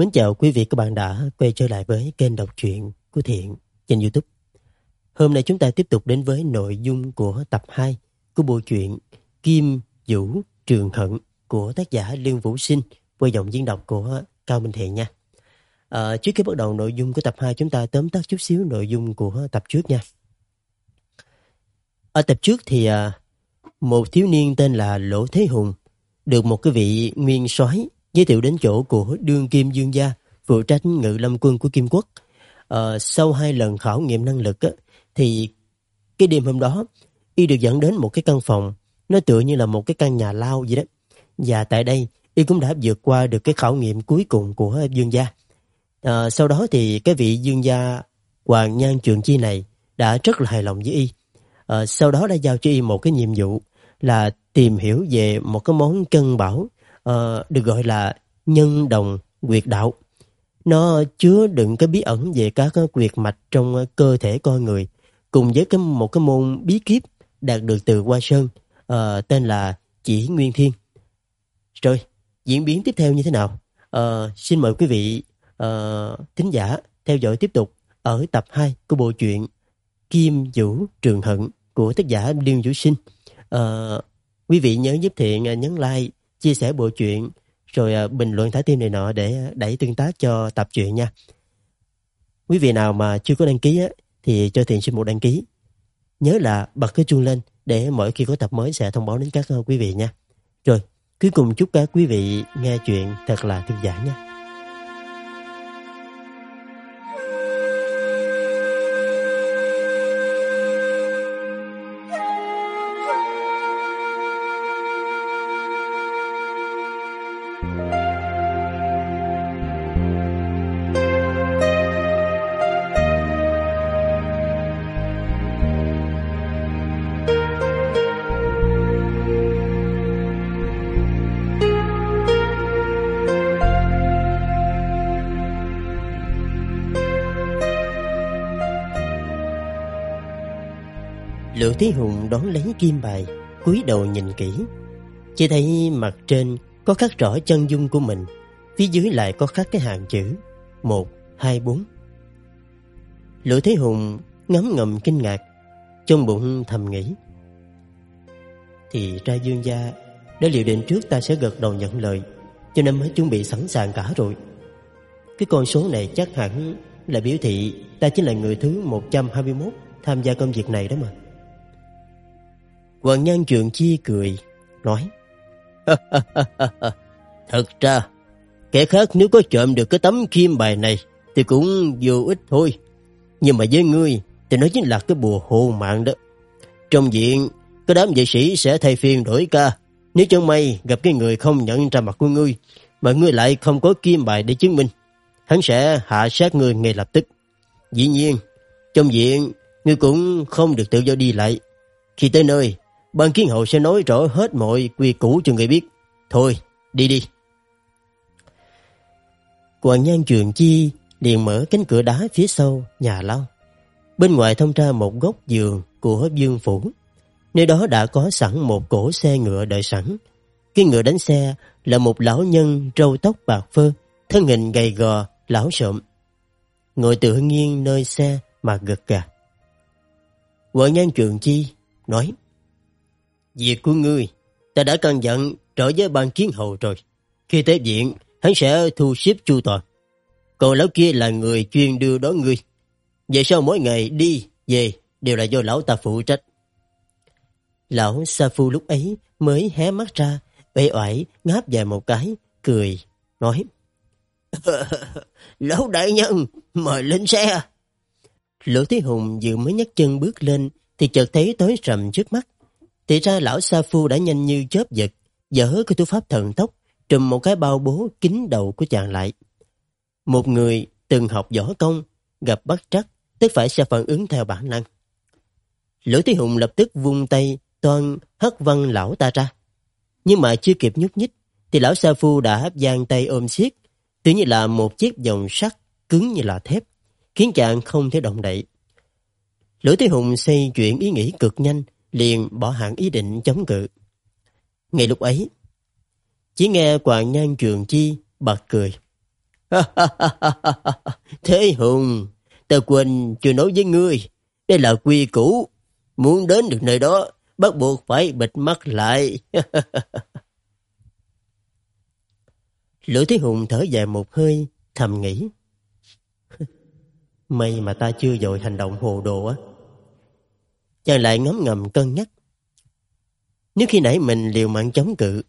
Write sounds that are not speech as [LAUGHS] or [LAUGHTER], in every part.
Mến chào quý vị các bạn đã quay trở lại với kênh đọc truyện của Thiện trên YouTube. Hôm nay chúng ta tiếp tục đến với nội dung của tập 2 của bộ truyện Kim Vũ Trường Hận của tác giả Lương Vũ Sinh qua giọng diễn đọc của Cao Minh Thiện nha. À, trước khi bắt đầu nội dung của tập 2 chúng ta tóm tắt chút xíu nội dung của tập trước nha. Ở tập trước thì à, một thiếu niên tên là Lỗ Thế Hùng được một cái vị nguyên soái giới thiệu đến chỗ của đương kim dương gia phụ trách ngự lâm quân của Kim Quốc. À, sau hai lần khảo nghiệm năng lực á, thì cái đêm hôm đó y được dẫn đến một cái căn phòng nó tựa như là một cái căn nhà lao vậy đó. Và tại đây y cũng đã vượt qua được cái khảo nghiệm cuối cùng của dương gia. À, sau đó thì cái vị dương gia Hoàng Nhan Trường Chi này đã rất là hài lòng với y. À, sau đó đã giao cho y một cái nhiệm vụ là tìm hiểu về một cái món cân bảo uh, được gọi là nhân đồng quyệt đạo. Nó chứa đựng cái bí ẩn về các quyệt mạch trong cơ thể con người cùng với cái một cái môn bí kíp đạt được từ Hoa Sơn uh, tên là Chỉ Nguyên Thiên. Rồi, diễn biến tiếp theo như thế nào? Uh, xin mời quý vị uh, thính giả theo dõi tiếp tục ở tập 2 của bộ truyện Kim Vũ Trường Hận của tác giả Điên Vũ Sinh. Uh, quý vị nhớ giúp Thiện nhấn like, chia sẻ bộ truyện rồi à, bình luận thả tim này nọ để à, đẩy tương tác cho tập truyện nha. Quý vị nào mà chưa có đăng ký á, thì cho Thiện xin một đăng ký. Nhớ là bật cái chuông lên để mỗi khi có tập mới sẽ thông báo đến các à, quý vị nha. Rồi, cuối cùng chúc các quý vị nghe chuyện thật là thư giãn nha. Thí Hùng đón lấy kim bài, cúi đầu nhìn kỹ. Chỉ thấy mặt trên có khắc rõ chân dung của mình, phía dưới lại có khắc cái hàng chữ một hai bốn. Lữ Thế Hùng ngấm ngầm kinh ngạc, trong bụng thầm nghĩ. Thì ra dương gia đã liệu định trước ta sẽ gật đầu nhận lời, cho nên mới chuẩn bị sẵn sàng cả rồi. Cái con số này chắc hẳn là biểu thị ta chính là người thứ 121 tham gia công việc này đó mà. Hoàng Nhan Trường Chi cười, nói [LAUGHS] Thật ra, kẻ khác nếu có trộm được cái tấm kim bài này thì cũng vô ích thôi. Nhưng mà với ngươi thì nó chính là cái bùa hộ mạng đó. Trong diện, cái đám vệ sĩ sẽ thay phiên đổi ca. Nếu chẳng may gặp cái người không nhận ra mặt của ngươi, mà ngươi lại không có kim bài để chứng minh, hắn sẽ hạ sát ngươi ngay lập tức. Dĩ nhiên, trong diện, ngươi cũng không được tự do đi lại. Khi tới nơi, ban kiến hậu sẽ nói rõ hết mọi quy củ cho người biết. Thôi, đi đi. Hoàng Nhan Trường Chi liền mở cánh cửa đá phía sau nhà lao. Bên ngoài thông ra một góc giường của Dương Phủ. Nơi đó đã có sẵn một cổ xe ngựa đợi sẵn. Cái ngựa đánh xe là một lão nhân râu tóc bạc phơ, thân hình gầy gò, lão sộm. Ngồi tự nghiêng nơi xe mà gật gà. Quan Nhan Trường Chi nói Việc của ngươi, ta đã căn dặn trở với ban kiến hầu rồi. Khi tới viện, hắn sẽ thu xếp chu toàn. Còn lão kia là người chuyên đưa đón ngươi. Vậy sao mỗi ngày đi, về đều là do lão ta phụ trách. Lão Sa Phu lúc ấy mới hé mắt ra, bệ oải ngáp dài một cái, cười, nói [LAUGHS] Lão đại nhân, mời lên xe. Lỗ Thế Hùng vừa mới nhấc chân bước lên thì chợt thấy tối rầm trước mắt. Thì ra lão Sa Phu đã nhanh như chớp giật, dở cái thủ pháp thần tốc, trùm một cái bao bố kín đầu của chàng lại. Một người từng học võ công, gặp bắt trắc, tức phải sẽ phản ứng theo bản năng. Lữ Thế Hùng lập tức vung tay, toan hất văng lão ta ra. Nhưng mà chưa kịp nhúc nhích, thì lão Sa Phu đã giang tay ôm siết, tự như là một chiếc vòng sắt cứng như là thép, khiến chàng không thể động đậy. Lữ Thế Hùng xây chuyển ý nghĩ cực nhanh, liền bỏ hẳn ý định chống cự. Ngay lúc ấy, chỉ nghe Hoàng Nhan Trường Chi bật cười. [LAUGHS] Thế Hùng, ta quên chưa nói với ngươi. Đây là quy củ. Muốn đến được nơi đó, bắt buộc phải bịt mắt lại. [LAUGHS] Lữ Thế Hùng thở dài một hơi, thầm nghĩ. [LAUGHS] May mà ta chưa dội hành động hồ đồ á. Chàng lại ngấm ngầm cân nhắc. Nếu khi nãy mình liều mạng chống cự,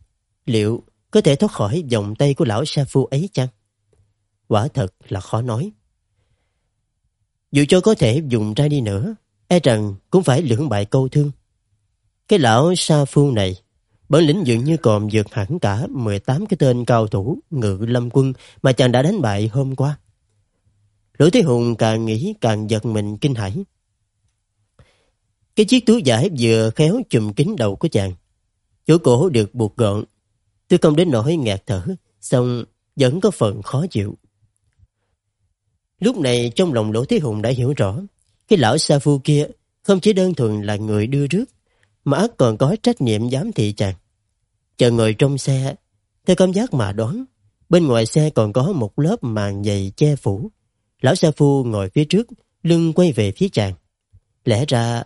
liệu có thể thoát khỏi vòng tay của lão sa phu ấy chăng? Quả thật là khó nói. Dù cho có thể dùng ra đi nữa, e rằng cũng phải lưỡng bại câu thương. Cái lão sa phu này, bản lĩnh dường như còn vượt hẳn cả 18 cái tên cao thủ ngự lâm quân mà chàng đã đánh bại hôm qua. Lỗ Thế Hùng càng nghĩ càng giật mình kinh hãi. Cái chiếc túi giải vừa khéo chùm kín đầu của chàng. Chỗ cổ được buộc gọn. Tôi không đến nỗi ngạt thở, xong vẫn có phần khó chịu. Lúc này trong lòng Lỗ Thế Hùng đã hiểu rõ, cái lão sa phu kia không chỉ đơn thuần là người đưa rước, mà còn có trách nhiệm giám thị chàng. Chờ ngồi trong xe, theo cảm giác mà đoán, bên ngoài xe còn có một lớp màn dày che phủ. Lão sa phu ngồi phía trước, lưng quay về phía chàng. Lẽ ra,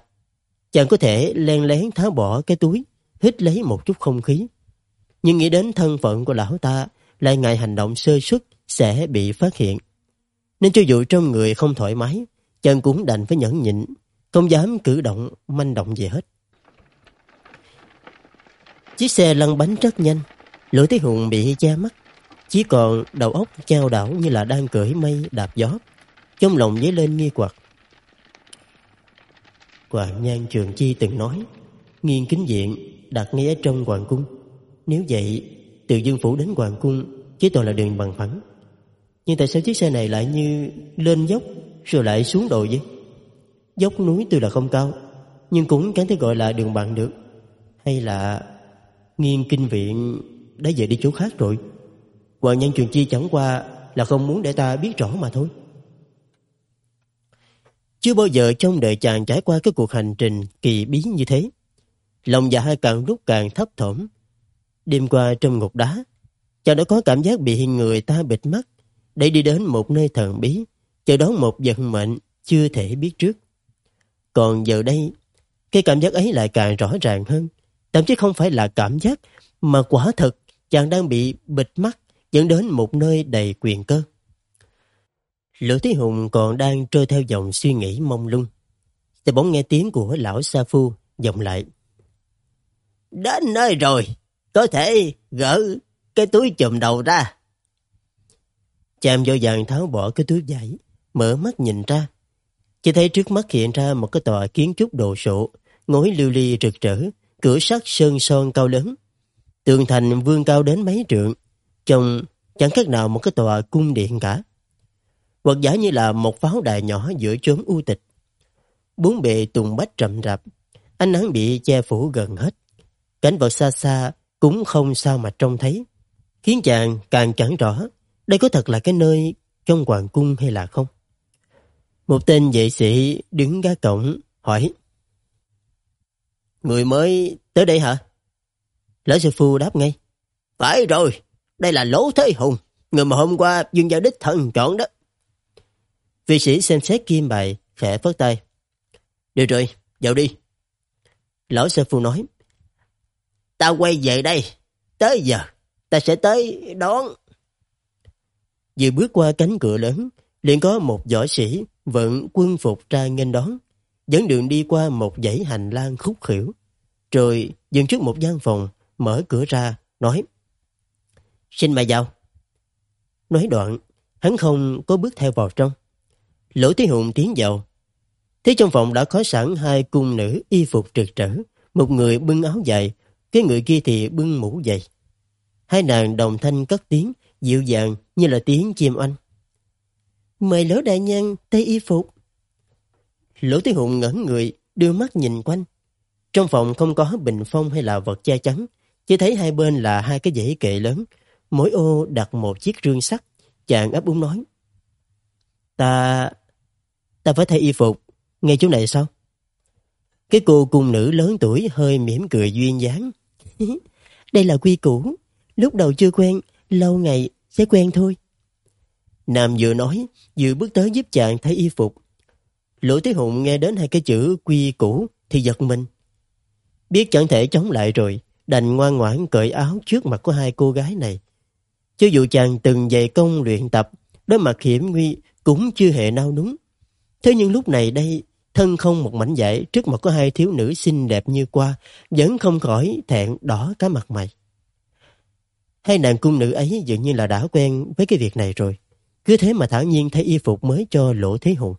chàng có thể len lén tháo bỏ cái túi, hít lấy một chút không khí. Nhưng nghĩ đến thân phận của lão ta, lại ngại hành động sơ suất sẽ bị phát hiện. Nên cho dù trong người không thoải mái, chàng cũng đành phải nhẫn nhịn, không dám cử động, manh động gì hết. Chiếc xe lăn bánh rất nhanh, Lữ Thế Hùng bị che mắt, chỉ còn đầu óc trao đảo như là đang cưỡi mây đạp gió. Trong lòng dấy lên nghi hoặc. Và Nhan Trường Chi từng nói, nghiên kính diện đặt ngay ở trong hoàng cung. Nếu vậy, từ Dương Phủ đến hoàng cung chỉ toàn là đường bằng phẳng. Nhưng tại sao chiếc xe này lại như lên dốc rồi lại xuống đồi vậy? Dốc núi tuy là không cao, nhưng cũng chẳng thể gọi là đường bằng được. Hay là nghiên kinh viện đã về đi chỗ khác rồi? Hoàng nhân trường chi chẳng qua là không muốn để ta biết rõ mà thôi. Chưa bao giờ trong đời chàng trải qua cái cuộc hành trình kỳ bí như thế. Lòng dạ hai càng lúc càng thấp thỏm. Đêm qua trong ngục đá, chàng đã có cảm giác bị người ta bịt mắt để đi đến một nơi thần bí, chờ đón một vận mệnh chưa thể biết trước. Còn giờ đây, cái cảm giác ấy lại càng rõ ràng hơn. Thậm chí không phải là cảm giác, mà quả thật chàng đang bị bịt mắt dẫn đến một nơi đầy quyền cơ. Lữ Thế Hùng còn đang trôi theo dòng suy nghĩ mông lung. Thì bỗng nghe tiếng của lão Sa Phu vọng lại. Đến nơi rồi, có thể gỡ cái túi chùm đầu ra. Chàm vô vàng tháo bỏ cái túi vải, mở mắt nhìn ra. Chỉ thấy trước mắt hiện ra một cái tòa kiến trúc đồ sộ, ngói lưu ly rực rỡ, cửa sắt sơn son cao lớn. Tường thành vương cao đến mấy trượng, trông chẳng khác nào một cái tòa cung điện cả hoặc giả như là một pháo đài nhỏ giữa chốn u tịch. Bốn bề tùng bách rậm rạp, ánh nắng bị che phủ gần hết. Cảnh vật xa xa cũng không sao mà trông thấy, khiến chàng càng chẳng rõ đây có thật là cái nơi trong hoàng cung hay là không. Một tên vệ sĩ đứng gác cổng hỏi Người mới tới đây hả? Lão sư phu đáp ngay Phải rồi, đây là Lỗ Thế Hùng Người mà hôm qua Dương Gia Đích thần chọn đó Vị sĩ xem xét kim bài, khẽ phất tay. Được rồi, vào đi. Lão sư phụ nói. Ta quay về đây. Tới giờ, ta sẽ tới đón. Vừa bước qua cánh cửa lớn, liền có một võ sĩ vận quân phục ra nghênh đón, dẫn đường đi qua một dãy hành lang khúc khỉu. Rồi dừng trước một gian phòng, mở cửa ra, nói Xin mời vào. Nói đoạn, hắn không có bước theo vào trong. Lỗ Thế Hùng tiến vào. Thế trong phòng đã có sẵn hai cung nữ y phục trực trở. Một người bưng áo dài, cái người kia thì bưng mũ dày. Hai nàng đồng thanh cất tiếng, dịu dàng như là tiếng chim oanh. Mời Lỗ Đại Nhân tay y phục. Lỗ Thế Hùng ngẩn người, đưa mắt nhìn quanh. Trong phòng không có bình phong hay là vật che chắn, chỉ thấy hai bên là hai cái dãy kệ lớn, mỗi ô đặt một chiếc rương sắt. Chàng ấp úng nói. Ta Ta phải thay y phục, ngay chỗ này sao? Cái cô cung nữ lớn tuổi hơi mỉm cười duyên dáng. [LAUGHS] Đây là quy củ, lúc đầu chưa quen, lâu ngày sẽ quen thôi. Nam vừa nói, vừa bước tới giúp chàng thay y phục. Lỗ Thế Hùng nghe đến hai cái chữ quy củ thì giật mình. Biết chẳng thể chống lại rồi, đành ngoan ngoãn cởi áo trước mặt của hai cô gái này. Cho dù chàng từng dày công luyện tập, đối mặt hiểm nguy cũng chưa hề nao núng. Thế nhưng lúc này đây, thân không một mảnh vải trước mặt có hai thiếu nữ xinh đẹp như qua, vẫn không khỏi thẹn đỏ cả mặt mày. Hai nàng cung nữ ấy dường như là đã quen với cái việc này rồi. Cứ thế mà thản nhiên thay y phục mới cho Lỗ Thế Hùng.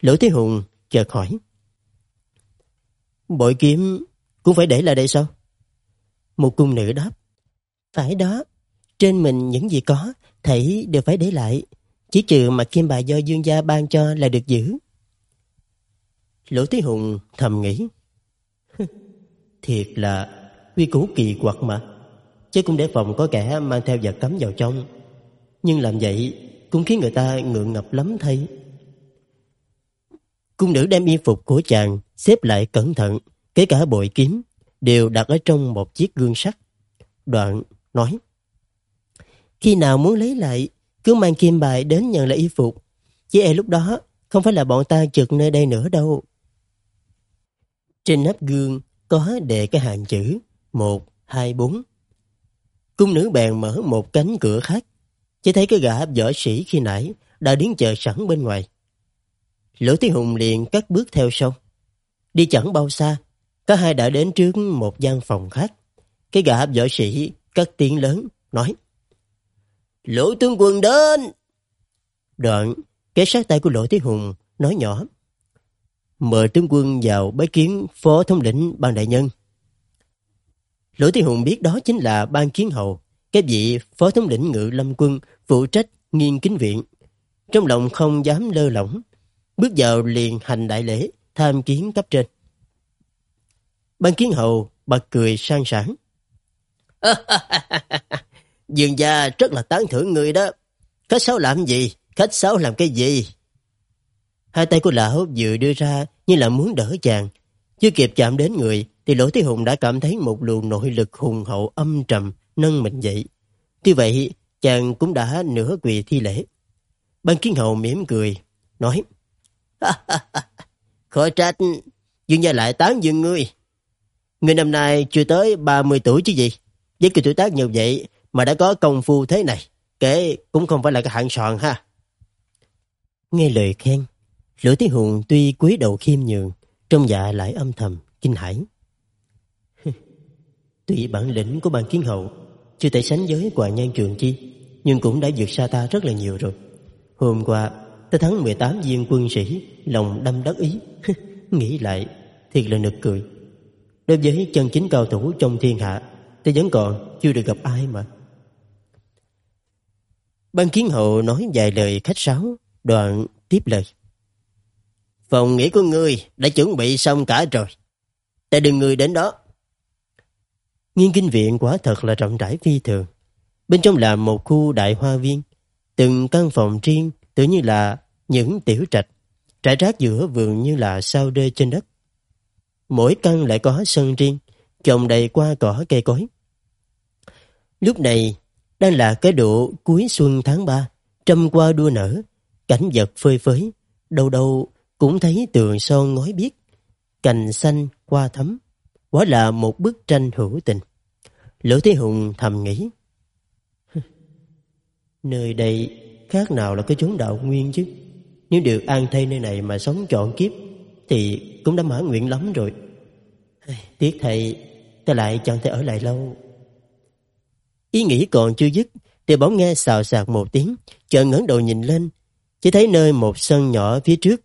Lỗ Thế Hùng chợt hỏi. Bội kiếm cũng phải để lại đây sao? Một cung nữ đáp. Phải đó. Trên mình những gì có, thảy đều phải để lại. Chỉ trừ mà kim bài do dương gia ban cho là được giữ. Lỗ Thế Hùng thầm nghĩ. [LAUGHS] Thiệt là quy củ kỳ quặc mà. Chứ cũng để phòng có kẻ mang theo vật cấm vào trong. Nhưng làm vậy cũng khiến người ta ngượng ngập lắm thay. Cung nữ đem y phục của chàng xếp lại cẩn thận, kể cả bội kiếm, đều đặt ở trong một chiếc gương sắt. Đoạn nói, Khi nào muốn lấy lại, cứ mang kim bài đến nhận lại y phục. Chỉ e lúc đó, không phải là bọn ta trực nơi đây nữa đâu. Trên nắp gương có đề cái hàng chữ một hai bốn Cung nữ bèn mở một cánh cửa khác. Chỉ thấy cái gã võ sĩ khi nãy đã đứng chờ sẵn bên ngoài. Lỗ Thế Hùng liền cất bước theo sau. Đi chẳng bao xa, cả hai đã đến trước một gian phòng khác. Cái gã võ sĩ cất tiếng lớn, nói Lỗ tướng quân đến! Đoạn, kế sát tay của Lỗ Thế Hùng nói nhỏ Mời tướng quân vào bái kiến phó thống lĩnh ban đại nhân. Lỗ Thế Hùng biết đó chính là ban kiến hầu, cái vị phó thống lĩnh ngự lâm quân phụ trách nghiên kính viện. Trong lòng không dám lơ lỏng, bước vào liền hành đại lễ, tham kiến cấp trên. Ban kiến hầu bật cười sang sảng. [LAUGHS] Dương gia rất là tán thưởng người đó. Khách sáo làm gì? Khách sáo làm cái gì? Hai tay của lão vừa đưa ra như là muốn đỡ chàng. Chưa kịp chạm đến người thì Lỗ Thế Hùng đã cảm thấy một luồng nội lực hùng hậu âm trầm nâng mình dậy. Tuy vậy, chàng cũng đã nửa quỳ thi lễ. Ban kiến hầu mỉm cười, nói Khỏi trách, Dương gia lại tán dương ngươi. Ngươi năm nay chưa tới 30 tuổi chứ gì. Với cái tuổi tác như vậy mà đã có công phu thế này, kể cũng không phải là cái hạng soạn ha. Nghe lời khen, Lữ Thế Hùng tuy cúi đầu khiêm nhường, trong dạ lại âm thầm, kinh hãi. [LAUGHS] Tuy bản lĩnh của ban kiến hậu chưa thể sánh với quả Nhan Trường Chi, nhưng cũng đã vượt xa ta rất là nhiều rồi. Hôm qua, ta thắng 18 viên quân sĩ, lòng đâm đắc ý. [LAUGHS] Nghĩ lại, thiệt là nực cười. Đối với chân chính cao thủ trong thiên hạ, ta vẫn còn chưa được gặp ai mà. Ban kiến hậu nói vài lời khách sáo, đoạn tiếp lời. Phòng nghỉ của ngươi đã chuẩn bị xong cả rồi. Ta đừng người đến đó. Nghiên kinh viện quả thật là rộng rãi phi thường. Bên trong là một khu đại hoa viên. Từng căn phòng riêng tự như là những tiểu trạch. Trải rác giữa vườn như là sao đê trên đất. Mỗi căn lại có sân riêng, trồng đầy qua cỏ cây cối. Lúc này, đang là cái độ cuối xuân tháng 3, trăm qua đua nở, cảnh vật phơi phới, đâu đâu cũng thấy tường son ngói biếc, cành xanh qua thấm. Quả là một bức tranh hữu tình. Lỗ Thế Hùng thầm nghĩ. Nơi đây khác nào là cái chốn đạo nguyên chứ. Nếu được an thay nơi này mà sống trọn kiếp, thì cũng đã mãn nguyện lắm rồi. Tiếc thầy, ta lại chẳng thể ở lại lâu. Ý nghĩ còn chưa dứt, thì bỗng nghe xào xạc một tiếng, chợt ngẩng đầu nhìn lên, chỉ thấy nơi một sân nhỏ phía trước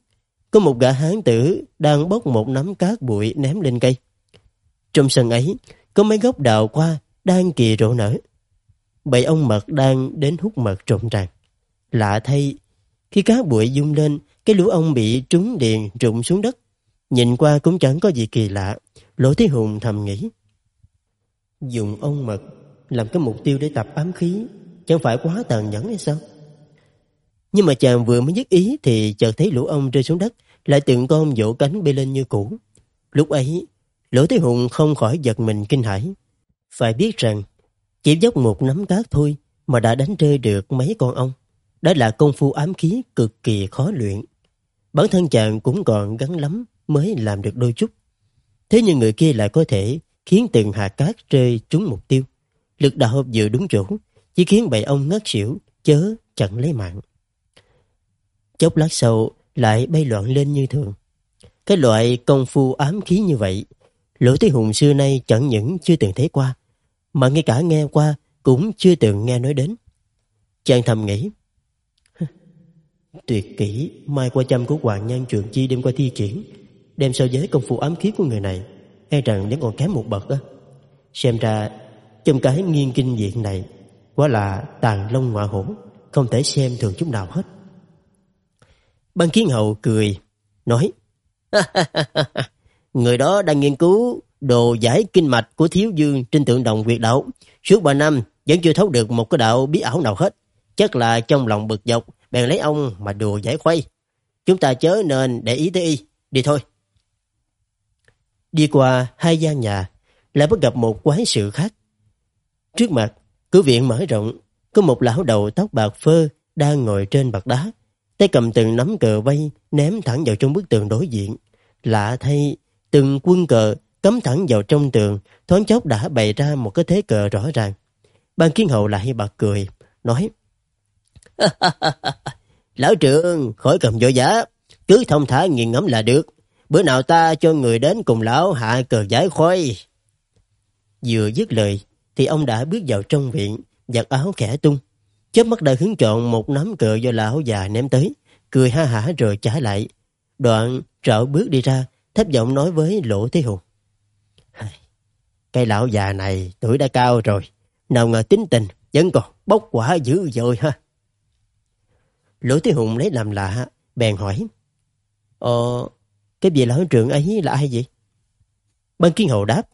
có một gã hán tử đang bốc một nắm cát bụi ném lên cây. Trong sân ấy, có mấy gốc đào qua đang kỳ rộ nở. Bầy ông mật đang đến hút mật trộn tràn. Lạ thay, khi cát bụi dung lên, cái lũ ông bị trúng điện rụng xuống đất. Nhìn qua cũng chẳng có gì kỳ lạ. Lỗ Thế Hùng thầm nghĩ. Dùng ông mật làm cái mục tiêu để tập ám khí, chẳng phải quá tàn nhẫn hay sao? Nhưng mà chàng vừa mới dứt ý thì chợt thấy lũ ong rơi xuống đất, lại từng con vỗ cánh bay lên như cũ. Lúc ấy, Lỗ Thế Hùng không khỏi giật mình kinh hãi. Phải biết rằng, chỉ dốc một nắm cát thôi mà đã đánh rơi được mấy con ong. đó là công phu ám khí cực kỳ khó luyện. Bản thân chàng cũng còn gắn lắm mới làm được đôi chút. Thế nhưng người kia lại có thể khiến từng hạt cát rơi trúng mục tiêu. Lực đạo vừa đúng chỗ, chỉ khiến bầy ông ngất xỉu, chớ chẳng lấy mạng. Chốc lát sau lại bay loạn lên như thường. Cái loại công phu ám khí như vậy, Lỗ Thế Hùng xưa nay chẳng những chưa từng thấy qua, mà ngay cả nghe qua cũng chưa từng nghe nói đến. Chàng thầm nghĩ, tuyệt kỹ mai qua chăm của Hoàng Nhan Trường Chi đem qua thi triển, đem so với công phu ám khí của người này, e rằng vẫn còn kém một bậc á. Xem ra, trong cái nghiên kinh diện này, quả là tàn long ngoại hổ, không thể xem thường chút nào hết. Ban Kiến Hậu cười, nói, [LAUGHS] Người đó đang nghiên cứu đồ giải kinh mạch của thiếu dương trên tượng đồng Việt đạo. Suốt ba năm vẫn chưa thấu được một cái đạo bí ảo nào hết. Chắc là trong lòng bực dọc, bèn lấy ông mà đùa giải khuây. Chúng ta chớ nên để ý tới y. Đi thôi. Đi qua hai gian nhà, lại bắt gặp một quái sự khác. Trước mặt, cửa viện mở rộng, có một lão đầu tóc bạc phơ đang ngồi trên bậc đá, tay cầm từng nắm cờ vây ném thẳng vào trong bức tường đối diện. Lạ thay, từng quân cờ cắm thẳng vào trong tường, thoáng chốc đã bày ra một cái thế cờ rõ ràng. Ban kiến hậu lại bật cười, nói [LAUGHS] Lão trưởng, khỏi cầm vội giá, cứ thông thả nghiền ngẫm là được. Bữa nào ta cho người đến cùng lão hạ cờ giải khoai. Vừa dứt lời, thì ông đã bước vào trong viện, giặt áo khẽ tung. Chớp mắt đã hướng chọn một nắm cờ do lão già ném tới, cười ha hả rồi trả lại. Đoạn rảo bước đi ra, thấp giọng nói với Lỗ Thế Hùng. Cái lão già này tuổi đã cao rồi, nào ngờ tính tình vẫn còn bốc quả dữ dội ha. Lỗ Thế Hùng lấy làm lạ, bèn hỏi. Ờ, cái vị lão trưởng ấy là ai vậy? Ban Kiên hậu đáp.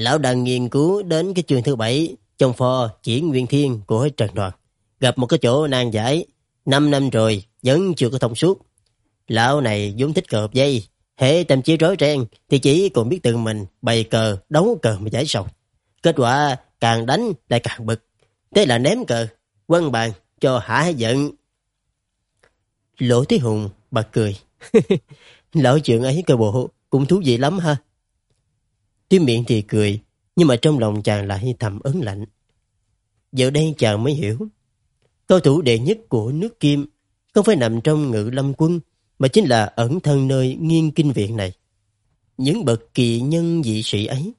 Lão đang nghiên cứu đến cái chương thứ bảy trong pho chỉ Nguyên Thiên của Trần Đoàn. Gặp một cái chỗ nan giải, năm năm rồi vẫn chưa có thông suốt. Lão này vốn thích cờ dây, hệ tâm trí rối ren thì chỉ còn biết tự mình bày cờ, đấu cờ mà giải sầu. Kết quả càng đánh lại càng bực. Thế là ném cờ, quân bàn cho hả giận. Lỗ Thế Hùng bật cười. [LAUGHS] Lão chuyện ấy cơ bộ cũng thú vị lắm ha. Tuy miệng thì cười, nhưng mà trong lòng chàng lại thầm ớn lạnh. Giờ đây chàng mới hiểu. Cao thủ đệ nhất của nước Kim không phải nằm trong ngự lâm quân, mà chính là ẩn thân nơi nghiên kinh viện này. Những bậc kỳ nhân dị sĩ ấy,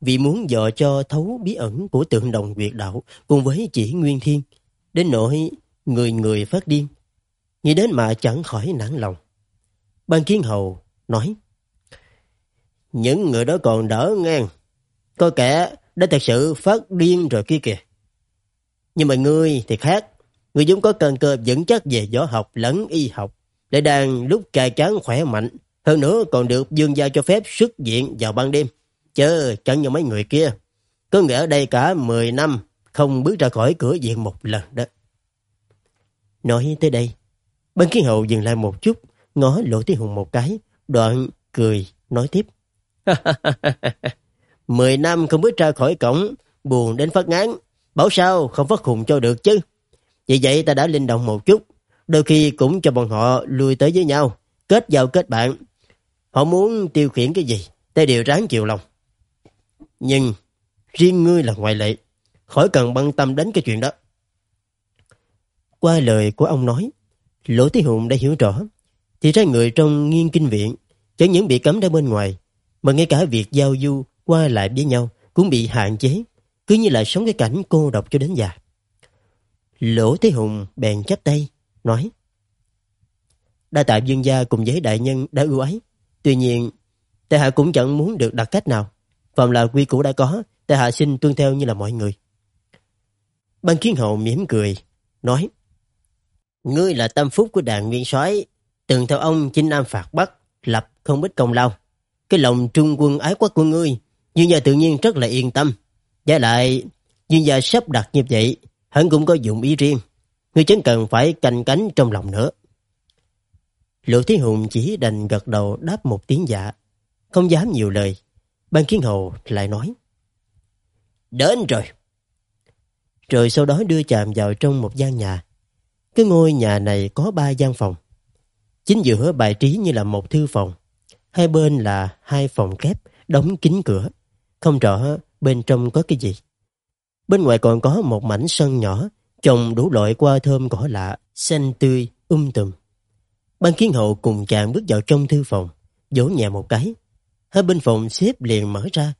vì muốn dò cho thấu bí ẩn của tượng đồng quyệt đạo cùng với chỉ Nguyên Thiên, đến nỗi người người phát điên, nghĩ đến mà chẳng khỏi nản lòng. Ban Kiến Hầu nói, những người đó còn đỡ ngang, có kẻ đã thật sự phát điên rồi kia kìa. Nhưng mà ngươi thì khác, ngươi vốn có cần cơ vững chắc về võ học lẫn y học, lại đang lúc cài chán khỏe mạnh, hơn nữa còn được dương gia cho phép xuất diện vào ban đêm. Chớ chẳng như mấy người kia, có nghĩa ở đây cả 10 năm không bước ra khỏi cửa viện một lần đó. Nói tới đây, bên Kiến Hậu dừng lại một chút, ngó Lỗ Thế Hùng một cái, đoạn cười, nói tiếp. [LAUGHS] Mười năm không bước ra khỏi cổng, buồn đến phát ngán, bảo sao không phát khùng cho được chứ. Vì vậy ta đã linh động một chút, đôi khi cũng cho bọn họ lui tới với nhau, kết giao kết bạn. Họ muốn tiêu khiển cái gì, ta đều ráng chịu lòng. Nhưng riêng ngươi là ngoại lệ, khỏi cần băng tâm đến cái chuyện đó. Qua lời của ông nói, Lỗ Tí Hùng đã hiểu rõ, thì ra người trong nghiên kinh viện chẳng những bị cấm ra bên ngoài, mà ngay cả việc giao du qua lại với nhau cũng bị hạn chế, cứ như là sống cái cảnh cô độc cho đến già. Lỗ Thế Hùng bèn chắp tay, nói Đa tạ dương gia cùng với đại nhân đã ưu ái. Tuy nhiên, tại hạ cũng chẳng muốn được đặt cách nào. Phạm là quy củ đã có, tại hạ xin tuân theo như là mọi người. Ban kiến hậu mỉm cười, nói Ngươi là tâm phúc của đàn nguyên soái từng theo ông chinh nam phạt bắc, lập không ít công lao. Cái lòng trung quân ái quốc của ngươi, Dương gia tự nhiên rất là yên tâm. Và lại, Dương gia sắp đặt như vậy, hắn cũng có dụng ý riêng. Ngươi chẳng cần phải canh cánh trong lòng nữa. Lộ Thế Hùng chỉ đành gật đầu đáp một tiếng dạ, không dám nhiều lời. Ban Kiến Hầu lại nói. Đến rồi. Rồi sau đó đưa chạm vào trong một gian nhà. Cái ngôi nhà này có ba gian phòng. Chính giữa bài trí như là một thư phòng. Hai bên là hai phòng kép, đóng kín cửa. Không rõ bên trong có cái gì. Bên ngoài còn có một mảnh sân nhỏ, trồng đủ loại hoa thơm cỏ lạ, xanh tươi, um tùm. Ban kiến hậu cùng chàng bước vào trong thư phòng, vỗ nhẹ một cái. Hai bên phòng xếp liền mở ra.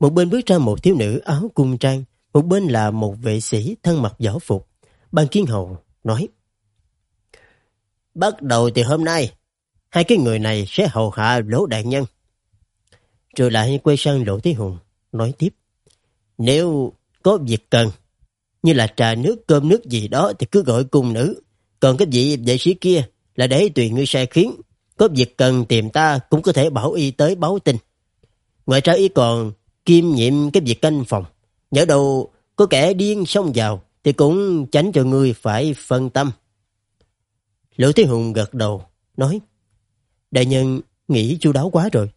Một bên bước ra một thiếu nữ áo cung trang, một bên là một vệ sĩ thân mặc võ phục. Ban kiến hậu nói. Bắt đầu từ hôm nay, hai cái người này sẽ hầu hạ lỗ đại nhân. Rồi lại quay sang lỗ thế hùng, nói tiếp. Nếu có việc cần, như là trà nước, cơm nước gì đó thì cứ gọi cung nữ. Còn cái vị vệ sĩ kia là để tùy ngươi sai khiến. Có việc cần tìm ta cũng có thể bảo y tới báo tin. Ngoài ra y còn kiêm nhiệm cái việc canh phòng. Nhớ đâu có kẻ điên xông vào thì cũng tránh cho ngươi phải phân tâm. Lữ Thế Hùng gật đầu, nói Đại nhân nghĩ chu đáo quá rồi.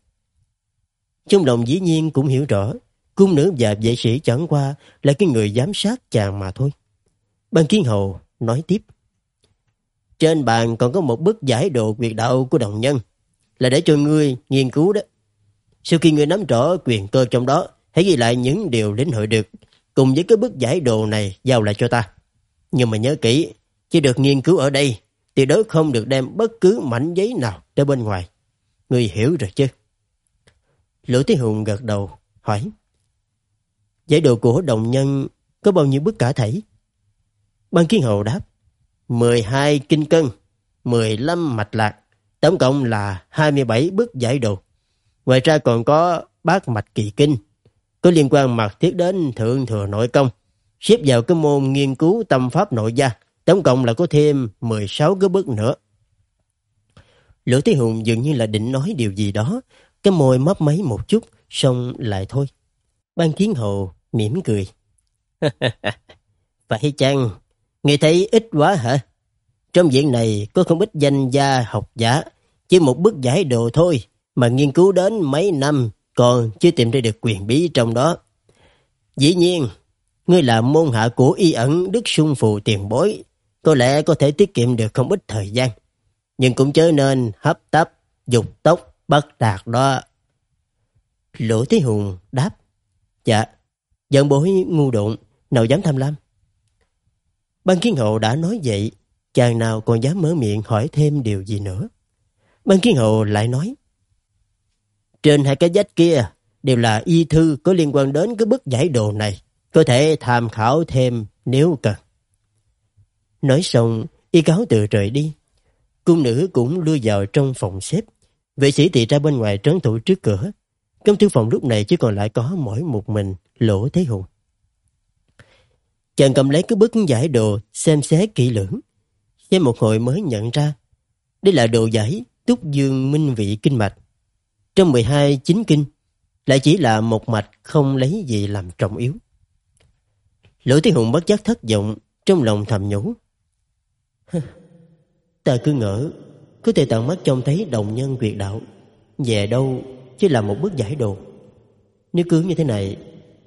Trong lòng dĩ nhiên cũng hiểu rõ cung nữ và vệ sĩ chẳng qua là cái người giám sát chàng mà thôi. Ban Kiến Hầu nói tiếp trên bàn còn có một bức giải đồ quyệt đạo của đồng nhân, là để cho ngươi nghiên cứu đó. Sau khi ngươi nắm rõ quyền cơ trong đó, hãy ghi lại những điều lĩnh hội được, cùng với cái bức giải đồ này giao lại cho ta. Nhưng mà nhớ kỹ, chỉ được nghiên cứu ở đây, thì đối không được đem bất cứ mảnh giấy nào tới bên ngoài. người hiểu rồi chứ? Lữ Thế Hùng gật đầu, hỏi. Giải đồ của đồng nhân có bao nhiêu bức cả thảy? Ban Kiến Hầu đáp. 12 kinh cân, 15 mạch lạc, tổng cộng là 27 bức giải đồ. Ngoài ra còn có bát mạch kỳ kinh, có liên quan mật thiết đến thượng thừa nội công, xếp vào cái môn nghiên cứu tâm pháp nội gia, tổng cộng là có thêm 16 cái bức nữa. Lữ Thế Hùng dường như là định nói điều gì đó, cái môi mấp máy một chút, xong lại thôi. Ban Kiến hầu mỉm cười. [LAUGHS] Phải chăng người thấy ít quá hả? Trong viện này có không ít danh gia học giả, chỉ một bức giải đồ thôi mà nghiên cứu đến mấy năm còn chưa tìm ra được quyền bí trong đó. Dĩ nhiên, ngươi là môn hạ của y ẩn đức sung phù tiền bối, có lẽ có thể tiết kiệm được không ít thời gian. Nhưng cũng chớ nên hấp tấp, dục tốc, bất đạt đó. Lỗ Thế Hùng đáp, Dạ, giận bối ngu độn, nào dám tham lam. Ban Kiến Hậu đã nói vậy, chàng nào còn dám mở miệng hỏi thêm điều gì nữa. Ban Kiến Hậu lại nói, Trên hai cái dách kia đều là y thư có liên quan đến cái bức giải đồ này, có thể tham khảo thêm nếu cần. Nói xong, y cáo từ trời đi. Cung nữ cũng đưa vào trong phòng xếp. Vệ sĩ thì ra bên ngoài trấn thủ trước cửa. Trong thư phòng lúc này chỉ còn lại có mỗi một mình Lỗ Thế Hùng. Chàng cầm lấy cái bức giải đồ xem xét kỹ lưỡng. Xem một hồi mới nhận ra. Đây là đồ giải túc dương minh vị kinh mạch. Trong 12 chính kinh, lại chỉ là một mạch không lấy gì làm trọng yếu. Lỗ Thế Hùng bất giác thất vọng, trong lòng thầm nhủ. Ta cứ ngỡ cứ thể tận mắt trông thấy đồng nhân quyệt đạo về đâu chỉ là một bước giải đồ. Nếu cứ như thế này,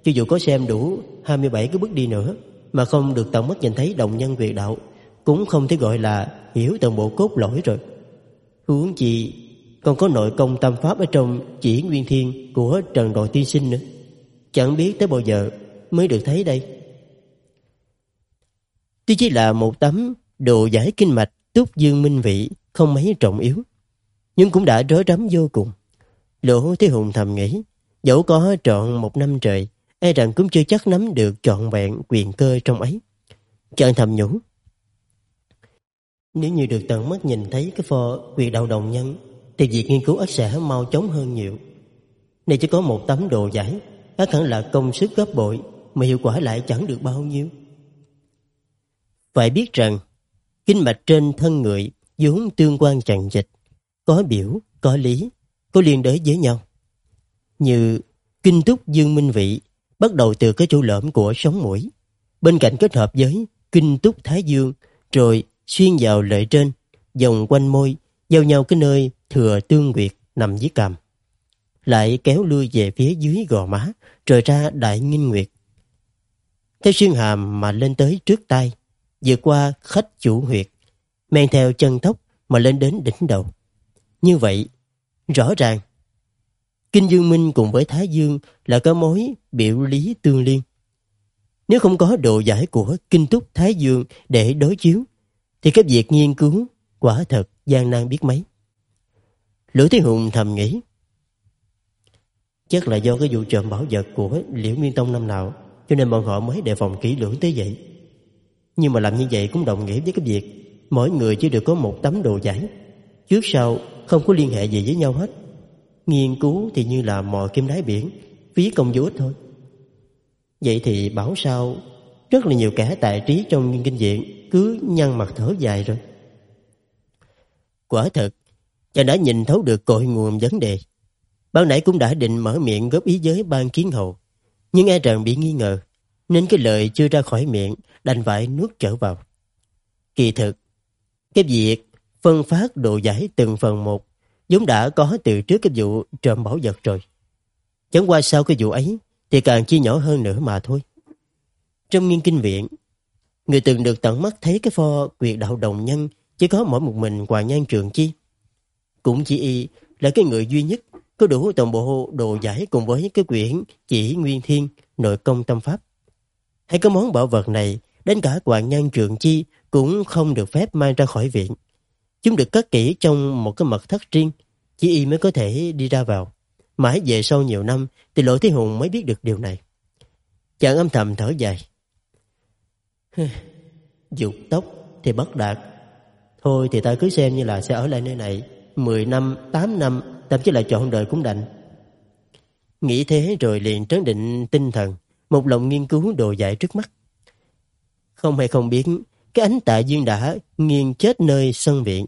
cho dù có xem đủ 27 cái bước đi nữa, mà không được tận mắt nhìn thấy đồng nhân quyệt đạo cũng không thể gọi là hiểu toàn bộ cốt lõi rồi. Huống chi còn có nội công tâm pháp ở trong chỉ nguyên thiên của Trần Đội Tiên Sinh nữa. Chẳng biết tới bao giờ mới được thấy đây. Tuy chỉ là một tấm đồ giải kinh mạch túc dương minh vị không mấy trọng yếu, nhưng cũng đã rối rắm vô cùng. Lỗ Thế Hùng thầm nghĩ, dẫu có trọn một năm trời, e rằng cũng chưa chắc nắm được trọn vẹn quyền cơ trong ấy. Chàng thầm nhủ. Nếu như được tận mắt nhìn thấy cái pho quyền đầu đồng nhân, thì việc nghiên cứu ắt sẽ mau chóng hơn nhiều. Này chỉ có một tấm đồ giải, ắt hẳn là công sức gấp bội, mà hiệu quả lại chẳng được bao nhiêu. Phải biết rằng, kinh mạch trên thân người vốn tương quan chằng dịch, có biểu, có lý, có liên đới với nhau. Như kinh túc dương minh vị bắt đầu từ cái chỗ lõm của sống mũi. Bên cạnh kết hợp với kinh túc thái dương, rồi xuyên vào lợi trên, vòng quanh môi, giao nhau cái nơi thừa tương quyệt nằm dưới cằm. Lại kéo lui về phía dưới gò má, rồi ra đại nghinh nguyệt. Theo xuyên hàm mà lên tới trước tay, vượt qua khách chủ huyệt, men theo chân tóc mà lên đến đỉnh đầu. Như vậy, rõ ràng, Kinh Dương Minh cùng với Thái Dương là có mối biểu lý tương liên. Nếu không có độ giải của Kinh Túc Thái Dương để đối chiếu, thì cái việc nghiên cứu quả thật gian nan biết mấy. Lữ Thế Hùng thầm nghĩ, chắc là do cái vụ trộm bảo vật của Liễu Nguyên Tông năm nào, cho nên bọn họ mới đề phòng kỹ lưỡng tới vậy. Nhưng mà làm như vậy cũng đồng nghĩa với cái việc mỗi người chỉ được có một tấm đồ giải. Trước sau không có liên hệ gì với nhau hết. Nghiên cứu thì như là mò kim đáy biển, phí công vô ích thôi. Vậy thì bảo sao rất là nhiều kẻ tài trí trong nghiên kinh viện cứ nhăn mặt thở dài rồi. Quả thật, chàng đã nhìn thấu được cội nguồn vấn đề. Ban nãy cũng đã định mở miệng góp ý với ban kiến hầu, nhưng e rằng bị nghi ngờ, nên cái lời chưa ra khỏi miệng đành phải nuốt trở vào. Kỳ thực, cái việc phân phát độ giải từng phần một vốn đã có từ trước cái vụ trộm bảo vật rồi. Chẳng qua sau cái vụ ấy thì càng chi nhỏ hơn nữa mà thôi. Trong nghiên kinh viện, người từng được tận mắt thấy cái pho quyệt đạo đồng nhân chỉ có mỗi một mình Hoàng Nhan Trường Chi. Cũng chỉ y là cái người duy nhất có đủ toàn bộ đồ giải cùng với cái quyển chỉ Nguyên Thiên nội công tâm pháp. Hay cái món bảo vật này đến cả Hoàng Nhan Trường Chi cũng không được phép mang ra khỏi viện. Chúng được cất kỹ trong một cái mật thất riêng, chỉ y mới có thể đi ra vào. Mãi về sau nhiều năm thì Lộ Thế Hùng mới biết được điều này. Chàng âm thầm thở dài. Dục tốc thì bất đạt. Thôi thì ta cứ xem như là sẽ ở lại nơi này 10 năm, 8 năm, thậm chí là chọn đời cũng đành. Nghĩ thế rồi liền trấn định tinh thần, một lòng nghiên cứu đồ dạy trước mắt. Không hay không biết, cái ánh tạ dương đã nghiêng chết nơi sân viện.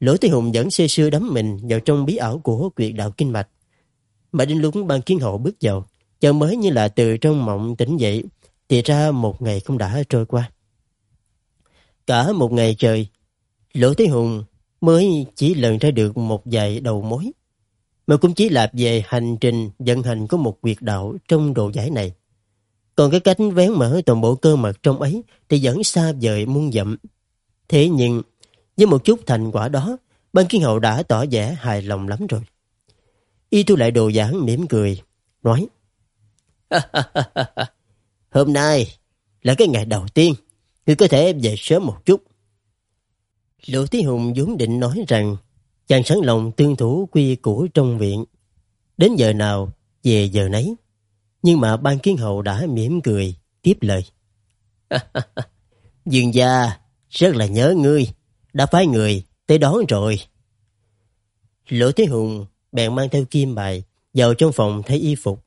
Lỗ Thế Hùng vẫn xê xưa đắm mình vào trong bí ảo của quyệt đạo kinh mạch. Mà đến lúc ban kiến hộ bước vào, chợt mới như là từ trong mộng tỉnh dậy, thì ra một ngày cũng đã trôi qua. Cả một ngày trời, Lỗ Thế Hùng mới chỉ lần ra được một vài đầu mối, mà cũng chỉ là về hành trình vận hành của một quyệt đạo trong đồ giải này. Còn cái cách vén mở toàn bộ cơ mật trong ấy thì vẫn xa vời muôn dặm. Thế nhưng, với một chút thành quả đó, ban kiến hậu đã tỏ vẻ hài lòng lắm rồi. Y thu lại đồ giảng mỉm cười, nói [LAUGHS] Hôm nay là cái ngày đầu tiên, ngươi có thể về sớm một chút. Lỗ thí Hùng vốn định nói rằng chàng sẵn lòng tương thủ quy củ trong viện. Đến giờ nào, về giờ nấy. Nhưng mà ban kiến hậu đã mỉm cười, tiếp lời. [LAUGHS] Dương gia, rất là nhớ ngươi, đã phái người tới đón rồi. Lỗ Thế Hùng bèn mang theo kim bài vào trong phòng thay y phục.